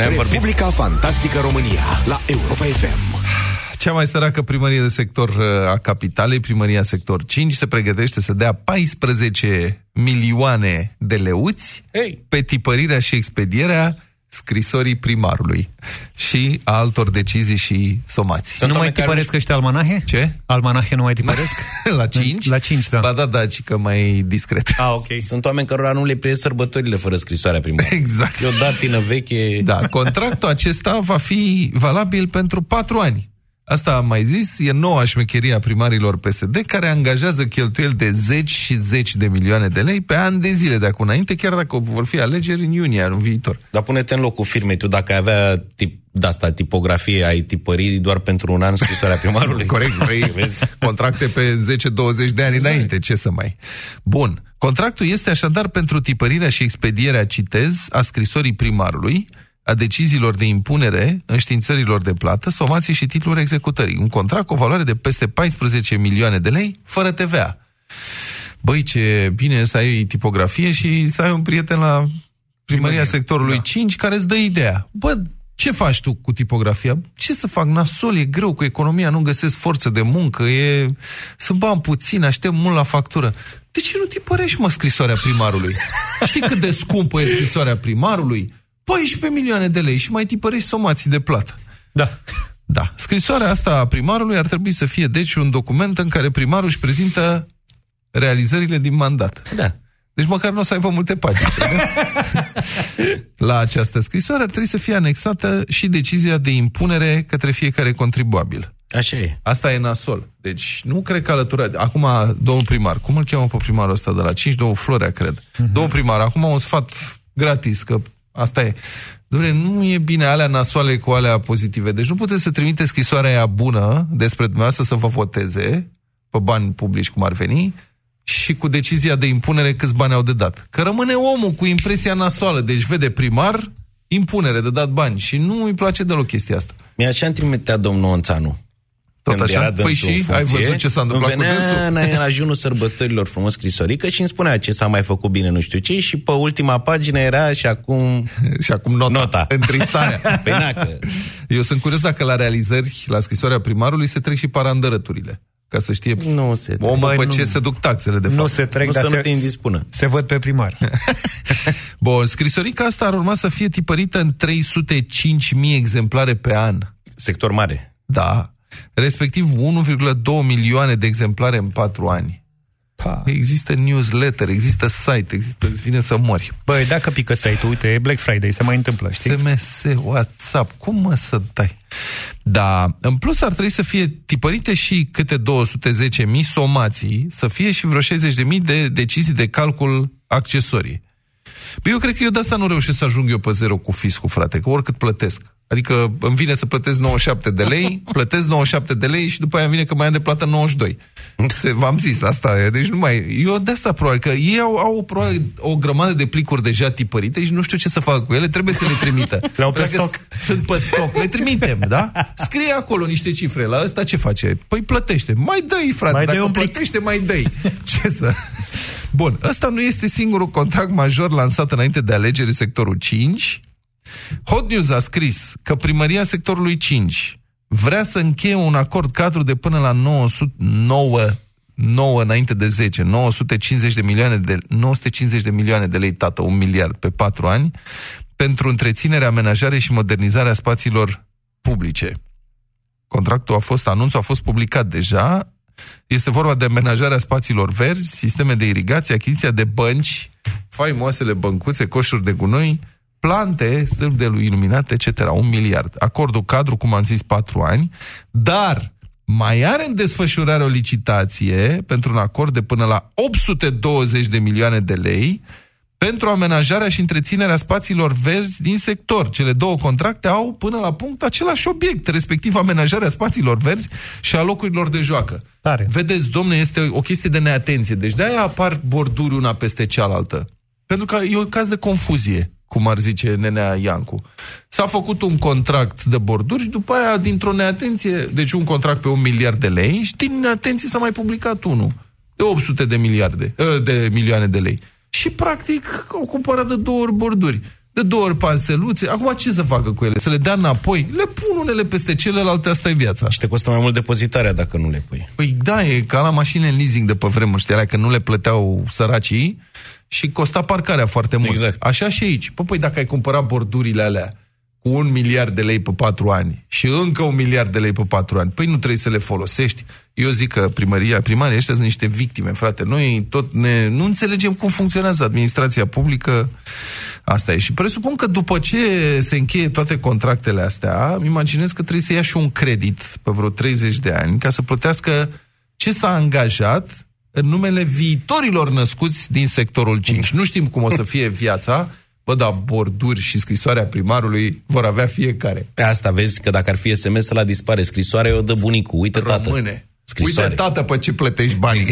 Republica Fantastică România la Europa FM. Cea mai săracă primărie de sector uh, a capitalei, primăria sector 5, se pregătește să dea 14 milioane de leuți Ei. pe tipărirea și expedierea scrisorii primarului și a altor decizii și somații. Sunt nu mai oameni care tipăresc ăștia almanahe? Ce? Almanahe nu mai tipăresc? La 5? La 5, da. Ba da, da, ci că mai discret. Ah, ok. Sunt oameni cărora nu le prieți sărbătorile fără scrisoarea primară. Exact. E o datină veche. Da, contractul acesta va fi valabil pentru patru ani. Asta am mai zis, e noua șmecherie a primarilor PSD care angajează cheltuieli de zeci și zeci de milioane de lei pe ani de zile de acum înainte, chiar dacă vor fi alegeri în iunie anul viitor. Dar pune-te în locul firmei. Tu dacă ai avea tip, de asta, tipografie, ai tipări doar pentru un an scrisoarea primarului. Corect, vrei Vezi? contracte pe 10-20 de ani înainte, ce să mai... Bun, contractul este așadar pentru tipărirea și expedierea, citez, a scrisorii primarului, a deciziilor de impunere, înștiințărilor de plată, somații și titluri executării. Un contract cu o valoare de peste 14 milioane de lei, fără TVA. Băi, ce bine e să ai tipografie și să ai un prieten la primăria sectorului da. 5 care îți dă ideea. Bă, ce faci tu cu tipografia? Ce să fac? Nasol, e greu cu economia, nu găsesc forță de muncă, e... sunt bani puțin, aștept mult la factură. De ce nu tipărești, mă, scrisoarea primarului? Știi cât de scumpă e scrisoarea primarului? 14 milioane de lei și mai tipărești somații de plată. Da. Da. Scrisoarea asta a primarului ar trebui să fie, deci, un document în care primarul își prezintă realizările din mandat. Da. Deci măcar nu o să aibă multe pagini. La această scrisoare ar trebui să fie anexată și decizia de impunere către fiecare contribuabil. Așa e. Asta e nasol. Deci nu cred că alătura... Acum, domnul primar, cum îl cheamă pe primarul ăsta de la 5? Domnul Florea, cred. Uh-huh. Domnul primar, acum un sfat gratis, că asta e. Dom'le, nu e bine alea nasoale cu alea pozitive. Deci nu puteți să trimite scrisoarea aia bună despre dumneavoastră să vă voteze pe bani publici, cum ar veni, și cu decizia de impunere câți bani au de dat. Că rămâne omul cu impresia nasoală. Deci vede primar, impunere de dat bani. Și nu îi place deloc chestia asta. Mi-a așa trimitea domnul Onțanu. Tot Când așa? era Păi dânsul în și? Ai funcție, văzut ce s-a întâmplat îmi cu venea dânsul? în ajunul sărbătorilor frumos scrisorică și îmi spunea ce s-a mai făcut bine nu știu ce și pe ultima pagină era și acum... Și acum nota. Nota. Întristarea. Păi na, că... Eu sunt curios dacă la realizări, la scrisoarea primarului, se trec și parandărăturile. Ca să știe Nu se trec. omul Băi, pe nu. ce se duc taxele, de Nu fapt. se trec, Nu dar să nu te se, indispună. se văd pe primar. Bun, scrisorica asta ar urma să fie tipărită în 305.000 exemplare pe an. Sector mare. Da. Respectiv 1,2 milioane de exemplare în 4 ani. Pa. Există newsletter, există site, există, îți vine să mori. Băi, dacă pică site-ul, uite, e Black Friday, se mai întâmplă, știi? SMS, WhatsApp, cum mă să dai? Da, în plus ar trebui să fie tipărite și câte 210.000 somații, să fie și vreo 60.000 de decizii de calcul accesorii. Păi eu cred că eu de asta nu reușesc să ajung eu pe zero cu fiscul, frate, că oricât plătesc. Adică îmi vine să plătesc 97 de lei, plătesc 97 de lei și după aia îmi vine că mai am de plată 92. Se, v-am zis, asta e. Deci nu mai... Eu de asta probabil, că ei au, au probabil o grămadă de plicuri deja tipărite și nu știu ce să fac cu ele, trebuie să le trimită. Le-au pe Dacă stoc. s- Sunt pe stoc, le trimitem, da? Scrie acolo niște cifre, la ăsta ce face? Păi plătește. Mai dă-i, frate, Mai dă-i dacă un plic. plătește, mai dă-i. Ce să... Bun, ăsta nu este singurul contract major lansat înainte de alegeri sectorul 5. Hot News a scris că primăria sectorului 5 vrea să încheie un acord cadru de până la 909 9 înainte de 10, 950 de milioane de 950 de milioane de lei, tată, un miliard pe 4 ani, pentru întreținerea, amenajare și modernizarea spațiilor publice. Contractul a fost, anunțul a fost publicat deja. Este vorba de amenajarea spațiilor verzi, sisteme de irigație, achiziția de bănci, faimoasele băncuțe, coșuri de gunoi, plante, stâlpi de iluminate, etc. Un miliard. Acordul cadru, cum am zis, patru ani, dar mai are în desfășurare o licitație pentru un acord de până la 820 de milioane de lei pentru amenajarea și întreținerea spațiilor verzi din sector. Cele două contracte au până la punct același obiect, respectiv amenajarea spațiilor verzi și a locurilor de joacă. Tare. Vedeți, domne, este o chestie de neatenție. Deci de-aia apar borduri una peste cealaltă. Pentru că e un caz de confuzie, cum ar zice nenea Iancu. S-a făcut un contract de borduri și după aia, dintr-o neatenție, deci un contract pe un miliard de lei și din neatenție s-a mai publicat unul de 800 de miliarde, ă, de milioane de lei. Și practic au cumpărat de două ori borduri. de două ori panseluțe, acum ce să facă cu ele? Să le dea înapoi? Le pun unele peste celelalte, asta e viața. Și te costă mai mult depozitarea dacă nu le pui. Păi da, e ca la mașini în leasing de pe vremuri, știi, alea că nu le plăteau săracii și costa parcarea foarte mult. Exact. Așa și aici. Păi, păi dacă ai cumpărat bordurile alea cu un miliard de lei pe patru ani și încă un miliard de lei pe patru ani, păi nu trebuie să le folosești. Eu zic că primăria, primarii ăștia sunt niște victime, frate. Noi tot ne, nu înțelegem cum funcționează administrația publică. Asta e. Și presupun că după ce se încheie toate contractele astea, îmi imaginez că trebuie să ia și un credit pe vreo 30 de ani ca să plătească ce s-a angajat în numele viitorilor născuți din sectorul 5. Nu știm cum o să fie viața, Bă, da, borduri și scrisoarea primarului vor avea fiecare. Pe asta vezi că dacă ar fi SMS la dispare scrisoarea, o dă bunicul. Uite, tată. Rămâne. Scrisoare. Uite, tată, pe ce plătești banii.